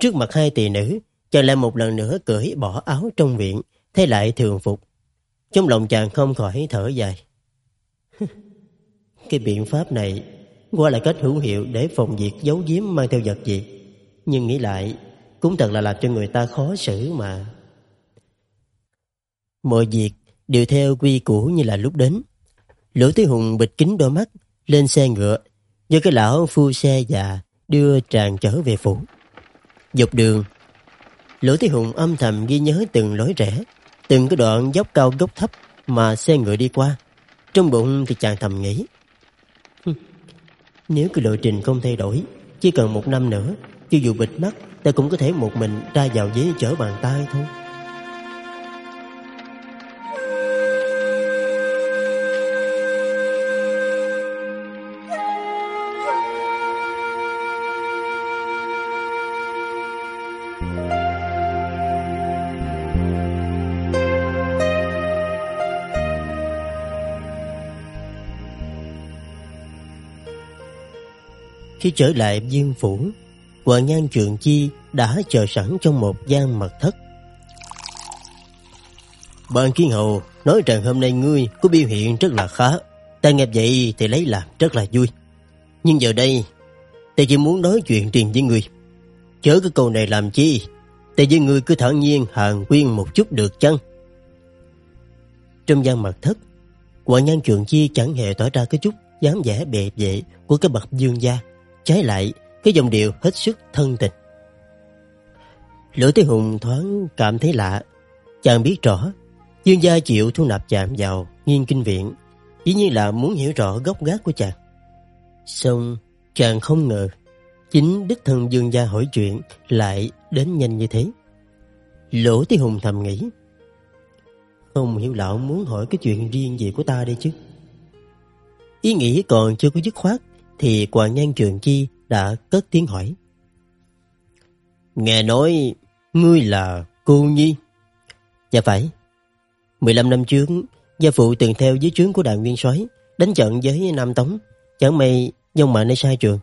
Trước mặt hai tỳ nữ, chàng lại một lần nữa cởi bỏ áo trong viện, thay lại thường phục. Trong lòng chàng không khỏi thở dài. [LAUGHS] Cái biện pháp này qua là cách hữu hiệu để phòng việc giấu giếm mang theo vật gì. Nhưng nghĩ lại, cũng thật là làm cho người ta khó xử mà. Mọi việc đều theo quy củ như là lúc đến. Lỗ Thế Hùng bịt kính đôi mắt, lên xe ngựa, do cái lão phu xe già đưa tràn trở về phủ. Dọc đường, Lỗ Thế Hùng âm thầm ghi nhớ từng lối rẽ, từng cái đoạn dốc cao gốc thấp mà xe ngựa đi qua. Trong bụng thì chàng thầm nghĩ. Nếu cái lộ trình không thay đổi, chỉ cần một năm nữa, cho dù bịt mắt, ta cũng có thể một mình ra vào dưới chở bàn tay thôi. Khi trở lại viên phủ, Hoàng Nhan Trường Chi đã chờ sẵn trong một gian mật thất. Ban Kiến Hầu nói rằng hôm nay ngươi có biểu hiện rất là khá. Ta nghe vậy thì lấy làm rất là vui. Nhưng giờ đây, ta chỉ muốn nói chuyện riêng với ngươi. Chớ cái câu này làm chi? Ta với ngươi cứ thản nhiên hàng quyên một chút được chăng? Trong gian mật thất, Hoàng Nhan Trường Chi chẳng hề tỏ ra cái chút dáng vẻ bệ vệ của cái bậc dương gia. Trái lại, cái dòng điệu hết sức thân tình. Lữ Thế Hùng thoáng cảm thấy lạ. Chàng biết rõ, Dương gia chịu thu nạp chạm vào nghiên kinh viện, dĩ nhiên là muốn hiểu rõ gốc gác của chàng. Xong, chàng không ngờ, chính đích thân Dương gia hỏi chuyện lại đến nhanh như thế. Lỗ thế Hùng thầm nghĩ, không hiểu lão muốn hỏi cái chuyện riêng gì của ta đây chứ. Ý nghĩ còn chưa có dứt khoát, thì quả Nhan Trường Chi đã cất tiếng hỏi. Nghe nói, ngươi là cô Nhi. Dạ phải. 15 năm trước, gia phụ từng theo dưới trướng của đại nguyên soái đánh trận với Nam Tống. Chẳng may dòng mệnh nơi sai trường.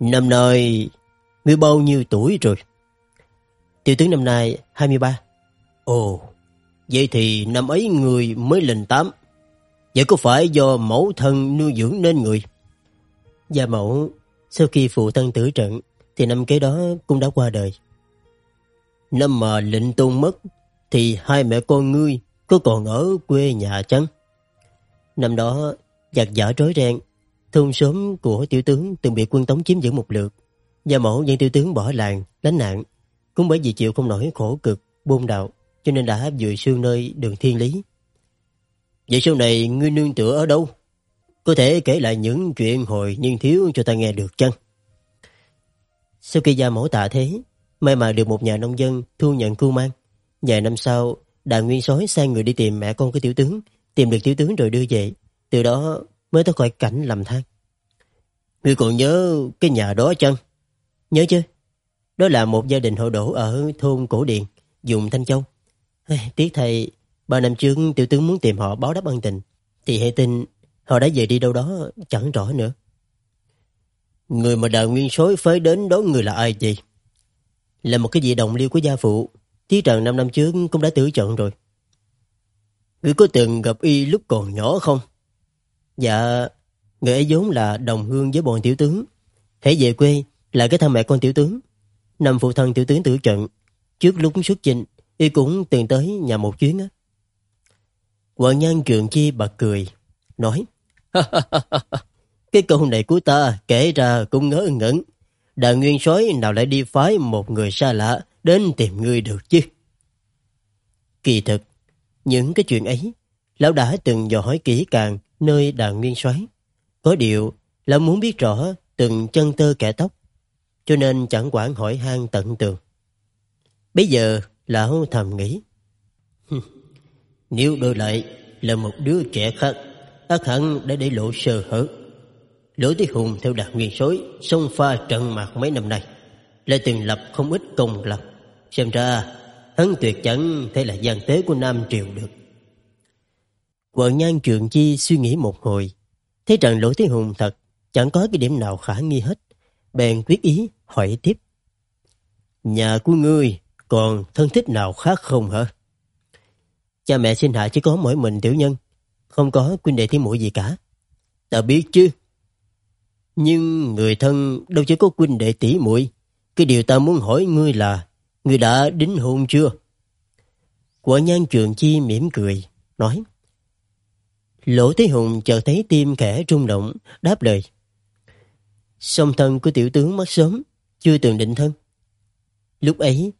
Năm nay, ngươi bao nhiêu tuổi rồi? Tiểu tướng năm nay 23. Ồ, vậy thì năm ấy người mới lên 8. Vậy có phải do mẫu thân nuôi dưỡng nên người? Gia mẫu, sau khi phụ thân tử trận, thì năm kế đó cũng đã qua đời. Năm mà lệnh tôn mất, thì hai mẹ con ngươi có còn ở quê nhà chăng? Năm đó, giặc giả rối ren, thôn xóm của tiểu tướng từng bị quân Tống chiếm giữ một lượt. Gia mẫu dẫn tiểu tướng bỏ làng, lánh nạn, cũng bởi vì chịu không nổi khổ cực, bôn đạo, cho nên đã dùi xương nơi đường thiên lý. Vậy sau này ngươi nương tựa ở đâu? Có thể kể lại những chuyện hồi niên thiếu cho ta nghe được chăng? Sau khi gia mẫu tạ thế, may mà được một nhà nông dân thu nhận cưu mang. Vài năm sau, đàn nguyên sói sai người đi tìm mẹ con của tiểu tướng, tìm được tiểu tướng rồi đưa về. Từ đó mới thoát khỏi cảnh lầm than. Ngươi còn nhớ cái nhà đó chăng? Nhớ chứ? Đó là một gia đình hộ đổ ở thôn Cổ Điền, dùng Thanh Châu. Tiếc thầy, ba năm trước tiểu tướng muốn tìm họ báo đáp ân tình. Thì hệ tin họ đã về đi đâu đó chẳng rõ nữa. Người mà đào nguyên sối phới đến đó người là ai vậy? Là một cái vị đồng liêu của gia phụ. Tí trần năm năm trước cũng đã tử trận rồi. Người có từng gặp y lúc còn nhỏ không? Dạ, người ấy vốn là đồng hương với bọn tiểu tướng. Hãy về quê, là cái thăm mẹ con tiểu tướng. Năm phụ thân tiểu tướng tử trận, trước lúc xuất chinh, y cũng từng tới nhà một chuyến á. Hoàng Nhan Trường Chi bật cười, nói [LAUGHS] Cái câu này của ta kể ra cũng ngớ ngẩn. Đại nguyên soái nào lại đi phái một người xa lạ đến tìm ngươi được chứ? Kỳ thực, những cái chuyện ấy, lão đã từng dò hỏi kỹ càng nơi đàn nguyên soái. Có điều, lão muốn biết rõ từng chân tơ kẻ tóc, cho nên chẳng quản hỏi han tận tường. Bây giờ, lão thầm nghĩ, [LAUGHS] nếu đổi lại là một đứa trẻ khác, ác hẳn đã để lộ sơ hở. Lỗ thế Hùng theo đạt nguyên sối, sông pha trận mạc mấy năm nay, lại từng lập không ít công lập. Xem ra, hắn tuyệt chẳng thể là gian tế của Nam Triều được. Quận Nhan Trường Chi suy nghĩ một hồi, thấy rằng Lỗ thế Hùng thật chẳng có cái điểm nào khả nghi hết. Bèn quyết ý hỏi tiếp. Nhà của ngươi còn thân thích nào khác không hả? Cha mẹ sinh hạ chỉ có mỗi mình tiểu nhân, không có quynh đệ thiên muội gì cả. Ta biết chứ. Nhưng người thân, đâu chỉ có huynh đệ tỷ muội. Cái điều ta muốn hỏi ngươi là, Ngươi đã đính hôn chưa? Quả nhan trường chi mỉm cười, Nói, Lỗ Thế Hùng chợt thấy tim khẽ rung động, Đáp lời, Song thân của tiểu tướng mất sớm, Chưa từng định thân Lúc ấy,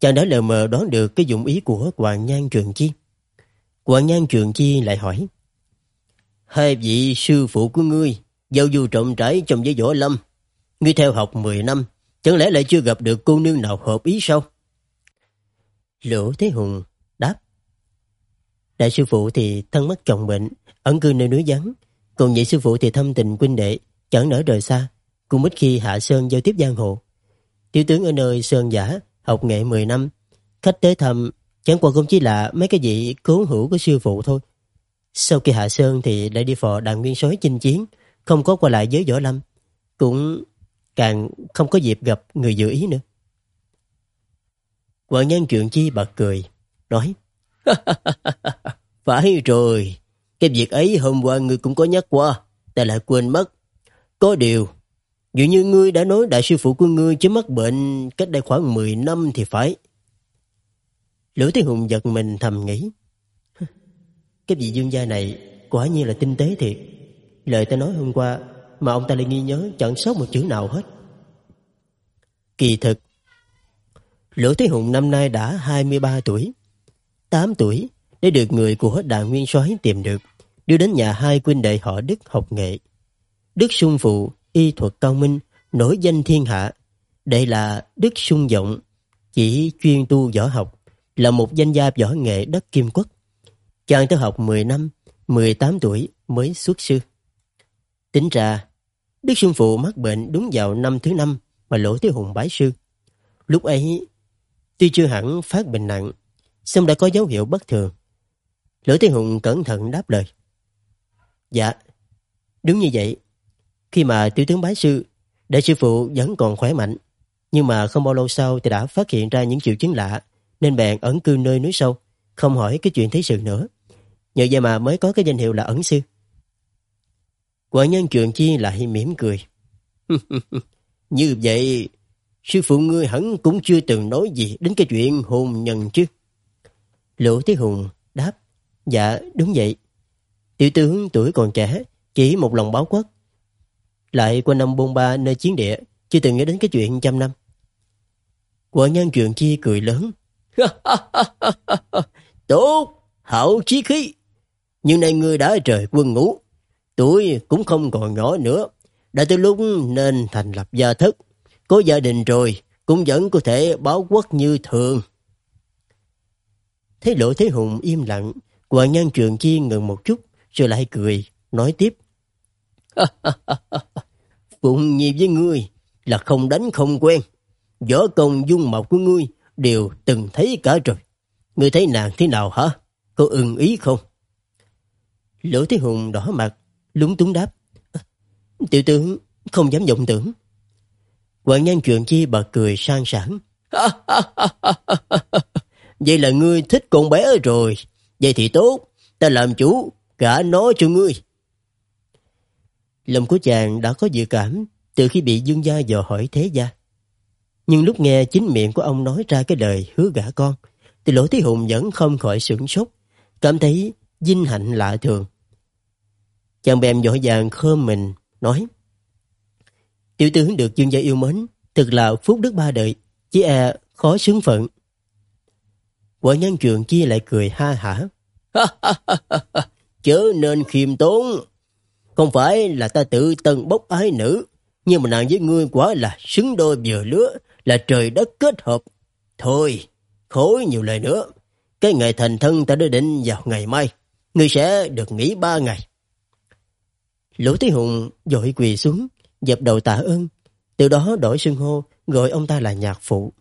Chàng đã lờ mờ đoán được cái dụng ý của Hoàng Nhan Trường Chi. Hoàng Nhan Trường Chi lại hỏi Hai vị sư phụ của ngươi, Giao du trọng trải trong giới võ lâm. Ngươi theo học 10 năm, Chẳng lẽ lại chưa gặp được cô nương nào hợp ý sao? Lỗ Thế Hùng đáp. Đại sư phụ thì thân mất chồng bệnh, Ẩn cư nơi núi vắng. Còn nhị sư phụ thì thâm tình huynh đệ, Chẳng nở rời xa, Cũng ít khi hạ sơn giao tiếp giang hồ. Tiểu tướng ở nơi Sơn Giả, Học nghệ 10 năm, Khách tới thăm, Chẳng qua cũng chỉ là mấy cái vị cố hữu của sư phụ thôi. Sau khi hạ sơn thì đại đi phò đàn nguyên sói chinh chiến Không có qua lại với võ lâm Cũng càng không có dịp gặp người dự ý nữa. Hoàng nhân chuyện chi bật cười, nói [LAUGHS] Phải rồi, cái việc ấy hôm qua ngươi cũng có nhắc qua, ta lại quên mất. Có điều, dường như ngươi đã nói đại sư phụ của ngươi chứ mắc bệnh cách đây khoảng 10 năm thì phải. Lữ Thế Hùng giật mình thầm nghĩ. Cái vị dương gia này quả nhiên là tinh tế thiệt. Lời ta nói hôm qua mà ông ta lại nghi nhớ chẳng sót một chữ nào hết. Kỳ thực, Lỗ Thế Hùng năm nay đã 23 tuổi. 8 tuổi, để được người của đại nguyên soái tìm được, đưa đến nhà hai huynh đệ họ Đức học nghệ. Đức Sung Phụ, y thuật cao minh, nổi danh thiên hạ. Đây là Đức Sung Vọng, chỉ chuyên tu võ học, là một danh gia võ nghệ đất Kim Quốc. Chàng tới học 10 năm, 18 tuổi mới xuất sư. Tính ra, Đức Xuân Phụ mắc bệnh đúng vào năm thứ năm mà Lỗ Thế Hùng bái sư. Lúc ấy, tuy chưa hẳn phát bệnh nặng, song đã có dấu hiệu bất thường. Lỗ Thế Hùng cẩn thận đáp lời. Dạ, đúng như vậy. Khi mà tiểu tướng bái sư, đại sư phụ vẫn còn khỏe mạnh. Nhưng mà không bao lâu sau thì đã phát hiện ra những triệu chứng lạ, nên bèn ẩn cư nơi núi sâu, không hỏi cái chuyện thế sự nữa. Nhờ vậy mà mới có cái danh hiệu là ẩn sư. Quả nhân trường chi lại mỉm cười. [LAUGHS] Như vậy, sư phụ ngươi hẳn cũng chưa từng nói gì đến cái chuyện hôn nhân chứ. Lỗ Thế Hùng đáp, dạ đúng vậy. Tiểu tướng tuổi còn trẻ, chỉ một lòng báo quốc. Lại qua năm bôn ba nơi chiến địa, chưa từng nghĩ đến cái chuyện trăm năm. Quả nhân trường chi cười lớn. [LAUGHS] Tốt, hảo chí khí. Nhưng này ngươi đã trời quân ngũ, tuổi cũng không còn nhỏ nữa. Đã tới lúc nên thành lập gia thất. Có gia đình rồi, cũng vẫn có thể báo quốc như thường. Thấy Lộ Thế Hùng im lặng, Hoàng Nhân Trường Chi ngừng một chút, rồi lại cười, nói tiếp. [LAUGHS] Phụng nhi với ngươi là không đánh không quen. Võ công dung mạo của ngươi đều từng thấy cả rồi. Ngươi thấy nàng thế nào hả? Có ưng ý không? Lỗ Thế Hùng đỏ mặt, lúng túng đáp. Tiểu tướng không dám vọng tưởng. Hoàng nhân chuyện chi bật cười sang sảng. [LAUGHS] Vậy là ngươi thích con bé rồi. Vậy thì tốt, ta làm chủ, cả nó cho ngươi. Lòng của chàng đã có dự cảm từ khi bị dương gia dò hỏi thế gia. Nhưng lúc nghe chính miệng của ông nói ra cái lời hứa gả con, thì Lỗ Thế Hùng vẫn không khỏi sửng sốt, cảm thấy vinh hạnh lạ thường. Chàng bèm dội vàng khơm mình, nói Tiểu tướng được dương gia yêu mến, thực là phúc đức ba đời, chỉ e khó xứng phận. Quả nhân trường chia lại cười ha hả. [LAUGHS] Chớ nên khiêm tốn. Không phải là ta tự tân bốc ái nữ, nhưng mà nàng với ngươi quá là xứng đôi vừa lứa, là trời đất kết hợp. Thôi, khối nhiều lời nữa. Cái ngày thành thân ta đã định vào ngày mai. Ngươi sẽ được nghỉ ba ngày. Lỗ Thế Hùng dội quỳ xuống, dập đầu tạ ơn, từ đó đổi xưng hô, gọi ông ta là nhạc phụ.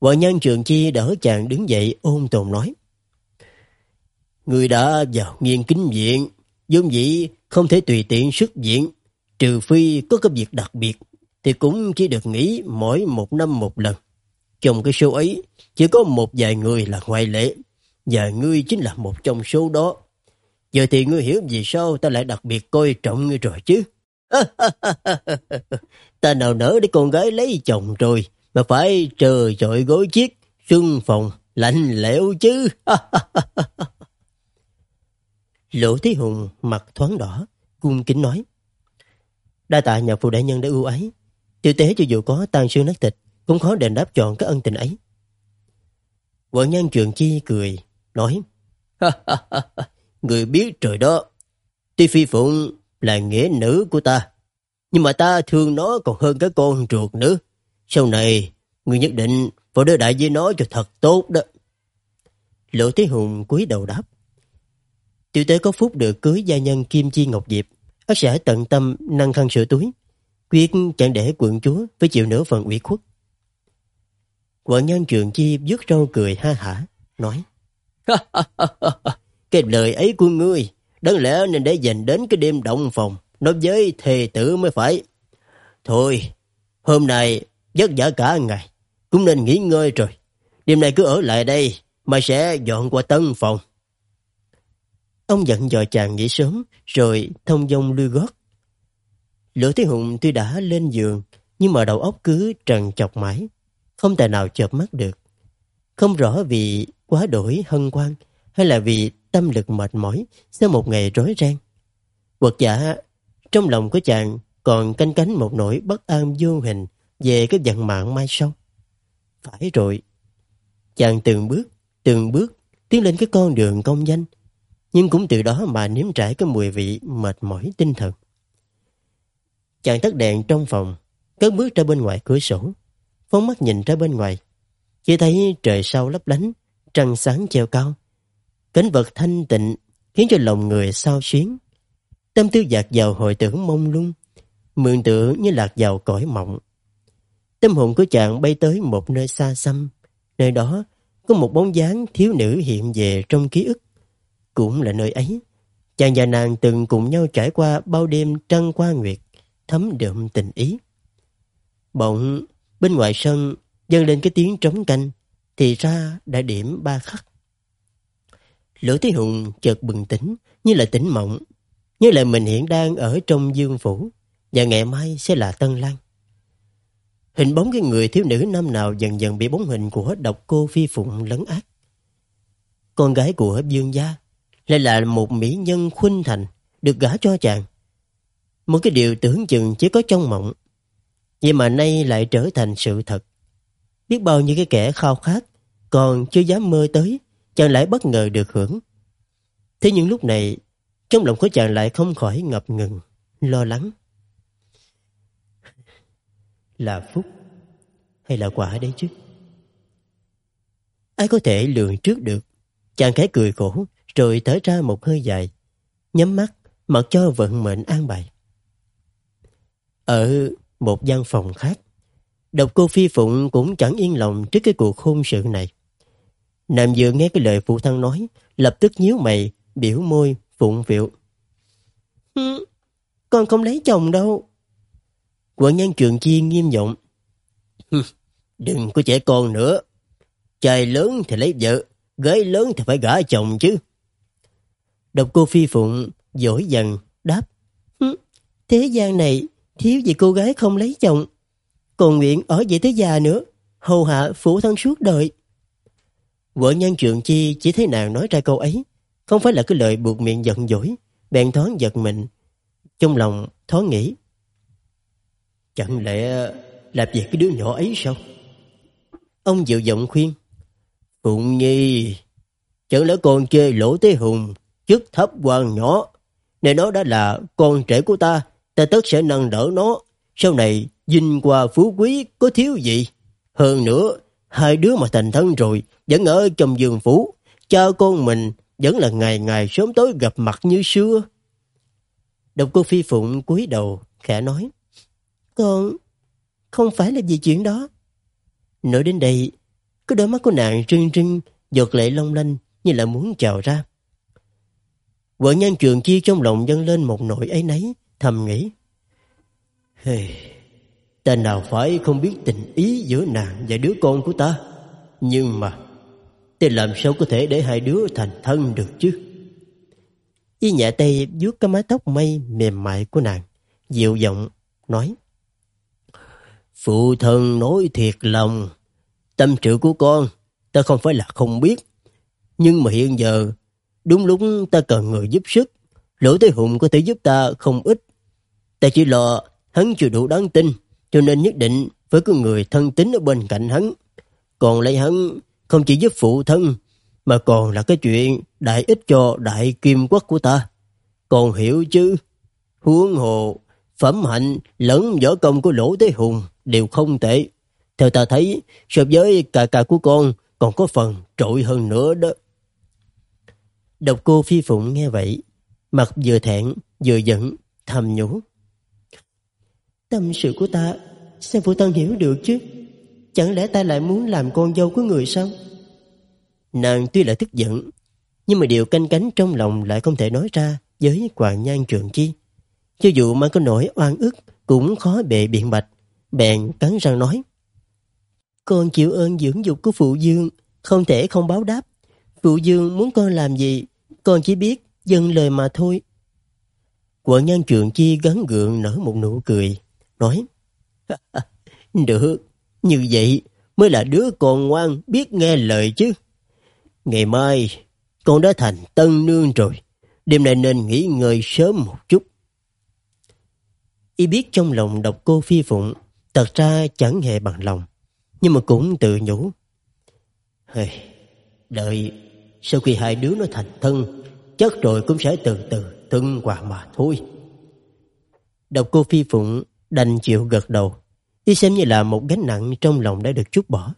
Vợ nhân trường chi đỡ chàng đứng dậy ôn tồn nói. Người đã vào nghiên kính viện, dung dĩ không thể tùy tiện xuất viện, trừ phi có cái việc đặc biệt, thì cũng chỉ được nghỉ mỗi một năm một lần. Trong cái số ấy, chỉ có một vài người là ngoại lệ, và ngươi chính là một trong số đó. Giờ thì ngươi hiểu vì sao ta lại đặc biệt coi trọng ngươi rồi chứ. [LAUGHS] ta nào nỡ để con gái lấy chồng rồi, mà phải trời chọi gối chiếc, xuân phòng, lạnh lẽo chứ. [LAUGHS] Lỗ Thế Hùng mặt thoáng đỏ, cung kính nói. Đa tạ nhà phụ đại nhân đã ưu ái. Tiểu tế cho dù có tan xương nát thịt, cũng khó đền đáp chọn các ân tình ấy. Quận nhân trường chi cười, nói. [LAUGHS] Người biết trời đó, tuy phi phụng là nghĩa nữ của ta, nhưng mà ta thương nó còn hơn cái con ruột nữa. Sau này, người nhất định phải đối đại với nó cho thật tốt đó. Lộ Thế Hùng cúi đầu đáp. Tiểu tế có phúc được cưới gia nhân Kim Chi Ngọc Diệp, ác sẽ tận tâm năng khăn sửa túi, quyết chẳng để quận chúa phải chịu nửa phần ủy khuất. Quận nhân trường chi dứt râu cười ha hả, nói [LAUGHS] Cái lời ấy của ngươi, đáng lẽ nên để dành đến cái đêm động phòng, nói với thề tử mới phải. Thôi, hôm nay vất vả cả ngày, cũng nên nghỉ ngơi rồi. Đêm nay cứ ở lại đây, mà sẽ dọn qua tân phòng. Ông dặn dò chàng nghỉ sớm, rồi thông dông lưu gót. Lỗ Thế Hùng tuy đã lên giường, nhưng mà đầu óc cứ trần chọc mãi, không tài nào chợp mắt được. Không rõ vì quá đổi hân hoan hay là vì tâm lực mệt mỏi sau một ngày rối ren. Quật giả, trong lòng của chàng còn canh cánh một nỗi bất an vô hình về cái vận mạng mai sau. Phải rồi, chàng từng bước, từng bước tiến lên cái con đường công danh, nhưng cũng từ đó mà nếm trải cái mùi vị mệt mỏi tinh thần. Chàng tắt đèn trong phòng, cất bước ra bên ngoài cửa sổ, phóng mắt nhìn ra bên ngoài. Chỉ thấy trời sau lấp lánh, trăng sáng treo cao. Cảnh vật thanh tịnh khiến cho lòng người sao xuyến. Tâm tư dạt vào hồi tưởng mông lung, mượn tựa như lạc vào cõi mộng. Tâm hồn của chàng bay tới một nơi xa xăm, nơi đó có một bóng dáng thiếu nữ hiện về trong ký ức. Cũng là nơi ấy, chàng và nàng từng cùng nhau trải qua bao đêm trăng qua nguyệt, thấm đượm tình ý. Bỗng, bên ngoài sân, dâng lên cái tiếng trống canh, thì ra đã điểm ba khắc. Lữ Thế Hùng chợt bừng tỉnh, như là tỉnh mộng, như là mình hiện đang ở trong dương phủ, và ngày mai sẽ là Tân Lan. Hình bóng cái người thiếu nữ năm nào dần dần bị bóng hình của độc cô phi phụng lấn ác. Con gái của Dương Gia lại là một mỹ nhân khuynh thành được gả cho chàng. Một cái điều tưởng chừng chỉ có trong mộng. Vậy mà nay lại trở thành sự thật. Biết bao nhiêu cái kẻ khao khát còn chưa dám mơ tới chàng lại bất ngờ được hưởng. Thế nhưng lúc này trong lòng của chàng lại không khỏi ngập ngừng, lo lắng. Là phúc hay là quả đấy chứ? Ai có thể lường trước được? Chàng khẽ cười khổ rồi thở ra một hơi dài, nhắm mắt mặc cho vận mệnh an bài. Ở một gian phòng khác, độc cô Phi Phụng cũng chẳng yên lòng trước cái cuộc hôn sự này. Nam vừa nghe cái lời phụ thân nói, lập tức nhíu mày, biểu môi, phụng phiệu. Con không lấy chồng đâu. Quận nhân trường chi nghiêm giọng. Đừng có trẻ con nữa. Trai lớn thì lấy vợ, gái lớn thì phải gả chồng chứ. Độc cô Phi Phụng dỗi dần đáp. Thế gian này thiếu gì cô gái không lấy chồng. Còn nguyện ở vậy tới già nữa, hầu hạ phụ thân suốt đời. Vợ nhân trường chi chỉ thấy nàng nói ra câu ấy, không phải là cái lời buộc miệng giận dỗi, bèn thoáng giật mình. Trong lòng thoáng nghĩ. Chẳng lẽ là việc cái đứa nhỏ ấy sao? Ông dịu giọng khuyên. Phụng Nhi, chẳng lẽ con chê lỗ tế hùng, chức thấp quan nhỏ. nên nó đã là con trẻ của ta, ta tất sẽ nâng đỡ nó. Sau này, dinh qua phú quý có thiếu gì? Hơn nữa, hai đứa mà thành thân rồi, vẫn ở trong giường phủ. Cha con mình vẫn là ngày ngày sớm tối gặp mặt như xưa. Độc cô Phi Phụng cúi đầu, khẽ nói. Con không phải là vì chuyện đó. Nói đến đây, cái đôi mắt của nàng trưng trưng, giọt lệ long lanh như là muốn trào ra. Vợ nhan trường chi trong lòng dâng lên một nỗi ấy nấy, thầm nghĩ. Hey, ta nào phải không biết tình ý giữa nàng và đứa con của ta. Nhưng mà, ta làm sao có thể để hai đứa thành thân được chứ? Y nhẹ tay vuốt cái mái tóc mây mềm mại của nàng, dịu giọng, nói. Phụ thân nói thiệt lòng, tâm sự của con, ta không phải là không biết. Nhưng mà hiện giờ, đúng lúc ta cần người giúp sức, Lỗ Thế Hùng có thể giúp ta không ít. Ta chỉ lo hắn chưa đủ đáng tin, cho nên nhất định phải có người thân tín ở bên cạnh hắn. Còn lấy hắn không chỉ giúp phụ thân, mà còn là cái chuyện đại ích cho đại kim quốc của ta. Còn hiểu chứ, huống hồ, phẩm hạnh lẫn võ công của Lỗ Thế Hùng đều không tệ. Theo ta thấy, so với cả cả của con còn có phần trội hơn nữa đó. Độc cô phi phụng nghe vậy, mặt vừa thẹn vừa giận, thầm nhủ. Tâm sự của ta, sao phụ thân hiểu được chứ? Chẳng lẽ ta lại muốn làm con dâu của người sao? Nàng tuy là tức giận, nhưng mà điều canh cánh trong lòng lại không thể nói ra với Hoàng Nhan Trường Chi. Cho dù mà có nỗi oan ức cũng khó bề biện bạch, bèn cắn răng nói. Con chịu ơn dưỡng dục của phụ dương, không thể không báo đáp. Phụ dương muốn con làm gì, con chỉ biết dâng lời mà thôi. Quận nhân trường chi gắn gượng nở một nụ cười, nói [LAUGHS] Được, như vậy mới là đứa con ngoan biết nghe lời chứ. Ngày mai, con đã thành tân nương rồi. Đêm nay nên nghỉ ngơi sớm một chút. Y biết trong lòng độc cô phi phụng, thật ra chẳng hề bằng lòng, nhưng mà cũng tự nhủ. Hey, đợi Sau khi hai đứa nó thành thân Chắc rồi cũng sẽ từ từ thân hòa mà thôi Độc cô Phi Phụng đành chịu gật đầu. Y xem như là một gánh nặng trong lòng đã được chút bỏ.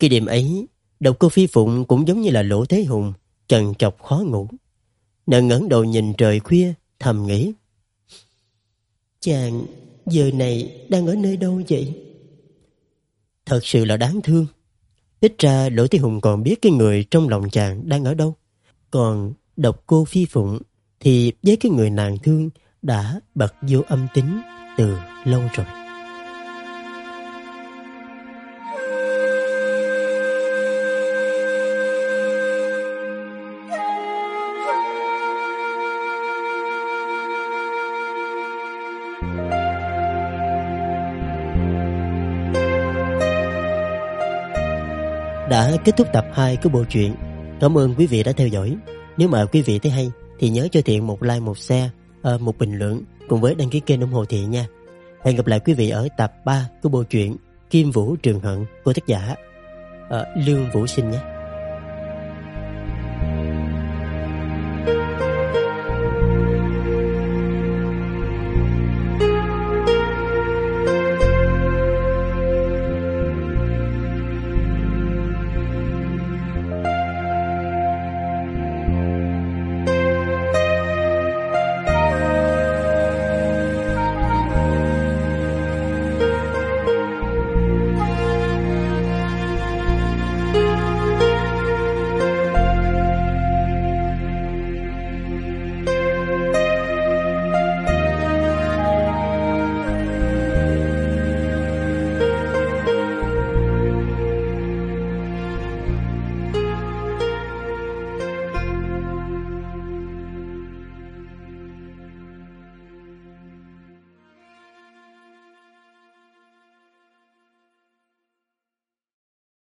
Khi đêm ấy Độc cô Phi Phụng cũng giống như là lỗ thế hùng Trần chọc khó ngủ. Nàng ngẩng đầu nhìn trời khuya, Thầm nghĩ. Chàng, giờ này đang ở nơi đâu vậy? Thật sự là đáng thương. Ít ra Lỗ Thế Hùng còn biết cái người trong lòng chàng đang ở đâu. Còn độc cô Phi Phụng Thì với cái người nàng thương đã bật vô âm tính từ lâu rồi đã kết thúc tập 2 của bộ truyện. Cảm ơn quý vị đã theo dõi. Nếu mà quý vị thấy hay thì nhớ cho Thiện một like, một share, Ờ, một bình luận cùng với đăng ký kênh ủng hộ Thiện nha. Hẹn gặp lại quý vị ở tập 3 của bộ truyện Kim Vũ Trường Hận của tác giả uh, Lương Vũ Sinh nhé.